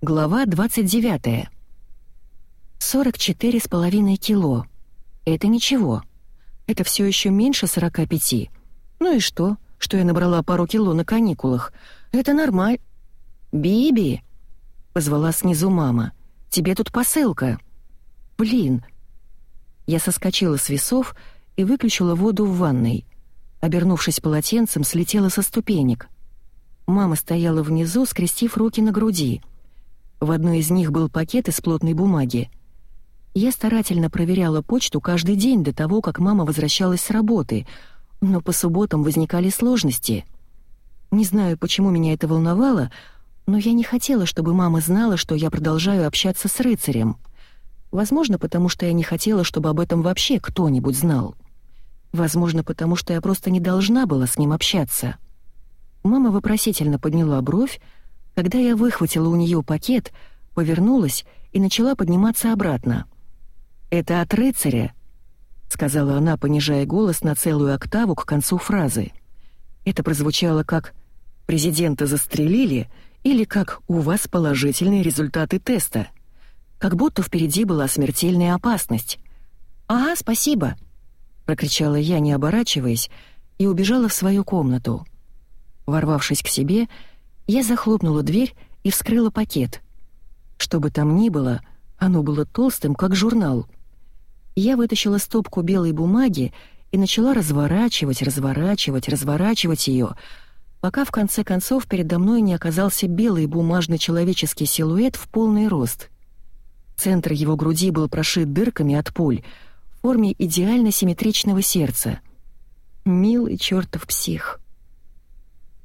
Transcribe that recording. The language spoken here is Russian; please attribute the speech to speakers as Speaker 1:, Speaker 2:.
Speaker 1: Глава 29. 44 с половиной кило. Это ничего. Это все еще меньше 45. Ну и что, что я набрала пару кило на каникулах? Это нормально. «Биби!» — позвала снизу мама. «Тебе тут посылка». «Блин!» Я соскочила с весов и выключила воду в ванной. Обернувшись полотенцем, слетела со ступенек. Мама стояла внизу, скрестив руки на груди — в одной из них был пакет из плотной бумаги. Я старательно проверяла почту каждый день до того, как мама возвращалась с работы, но по субботам возникали сложности. Не знаю, почему меня это волновало, но я не хотела, чтобы мама знала, что я продолжаю общаться с рыцарем. Возможно, потому что я не хотела, чтобы об этом вообще кто-нибудь знал. Возможно, потому что я просто не должна была с ним общаться. Мама вопросительно подняла бровь, когда я выхватила у нее пакет, повернулась и начала подниматься обратно. «Это от рыцаря», — сказала она, понижая голос на целую октаву к концу фразы. Это прозвучало как «президента застрелили» или как «у вас положительные результаты теста», как будто впереди была смертельная опасность. «Ага, спасибо», — прокричала я, не оборачиваясь, и убежала в свою комнату. Ворвавшись к себе, я захлопнула дверь и вскрыла пакет. Что бы там ни было, оно было толстым, как журнал. Я вытащила стопку белой бумаги и начала разворачивать, разворачивать, разворачивать ее, пока в конце концов передо мной не оказался белый бумажный человеческий силуэт в полный рост. Центр его груди был прошит дырками от пуль в форме идеально симметричного сердца. Милый чертов псих.